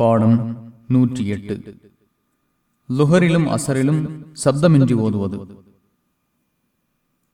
பாடம் நூற்றி எட்டு. லுஹரிலும் அசரிலும் சப்தமின்றி ஓதுவது.